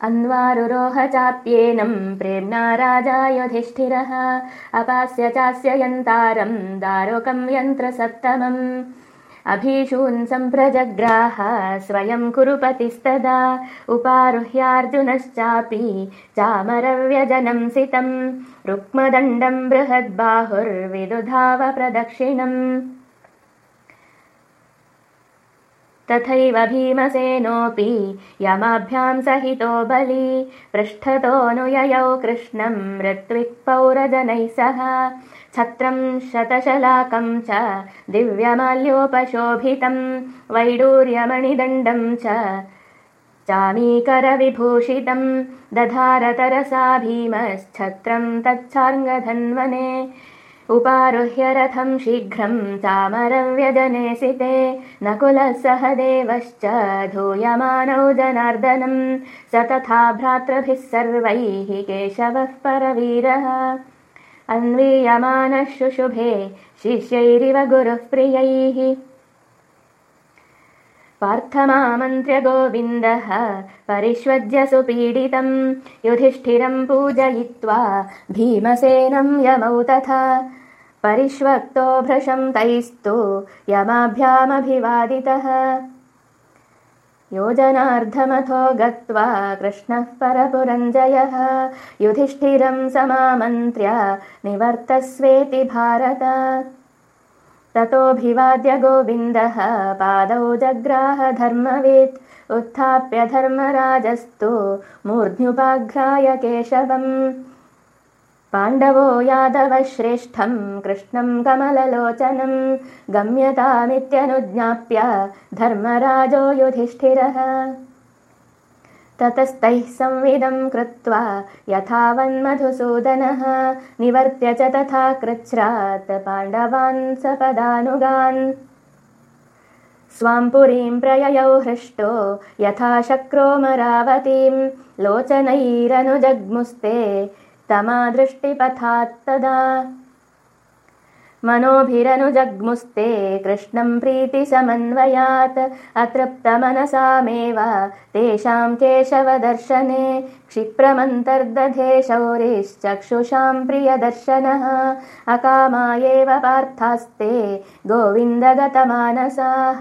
अन्वारुरोह चाप्येनम् प्रेम्णा राजा युधिष्ठिरः। अपास्य चास्य यन्तारम् दारुकम् यन्त्रसप्तमम्। अभीषून् सम्प्रजग्राह स्वयम् कुरुपतिस्तदा उपारुह्यार्जुनश्चापि चामरव्यजनम् सितम्। रुक्मदण्डम् बृहद्बाहुर्विदुधाव प्रदक्षिणम् तथैव भीमसेनोऽपि यमाभ्याम् सहितो बली पृष्ठतोऽनुययौ कृष्णम् ऋत्विक्पौरजनैः सह। छत्रम् शतशलाकम् च दिव्यमाल्योपशोभितम् वैडूर्यमणिदण्डम् च चामीकरविभूषितम् दधारतरसा भीमश्छत्रम् तच्छार्ङ्गधन्वने उपारुह्य रथम् शीघ्रम् चामरव्यजने सिते नकुलः सह देवश्च धूयमानौ जनार्दनम् स तथा भ्रातृभिः सर्वैः केशवः परवीरः। अन्वीयमानः शुशुभे शिष्यैरिव गुरुः प्रियैः पार्थमामन्त्र्य गोविन्दः परिष्वज्य सुपीडितम् युधिष्ठिरम् पूजयित्वा भीमसेनम् यमौ तथा। परिष्वक्तो भृशम् तैस्तु यमाभ्यामभिवादितः। योजनार्धमथो गत्वा कृष्णः परपुरञ्जयः युधिष्ठिरम् समामन्त्र्य निवर्तस्वेति भारत ततोऽभिवाद्य गोविन्दः। पादौ जग्राह धर्मवेत्। उत्थाप्य धर्मराजस्तु। मूर्ध्युपाघ्राय केशवम्। पाण्डवो यादवश्रेष्ठम्। कृष्णम् कमललोचनम्। गम्यतामित्यनुज्ञाप्य धर्मराजो युधिष्ठिरः ततस्तैः संविदम् कृत्वा यथावन्मधुसूदनः निवर्त्य च तथा कृच्छ्रात् पाण्डवान् सपदानुगान्। स्वाम् पुरीम् प्रययौ हृष्टो यथा शक्रोमरावतीम् लोचनैरनुजग्मुस्ते तमादृष्टिपथात्तदा मनोभिरनुजग्मुस्ते कृष्णम् प्रीतिसमन्वयात् अतृप्तमनसामेव तेषाम् केशवदर्शने क्षिप्रमन्तर्दधे शौरिश्चक्षुषाम् प्रियदर्शनः अकामा एव पार्थास्ते गोविन्दगतमानसाः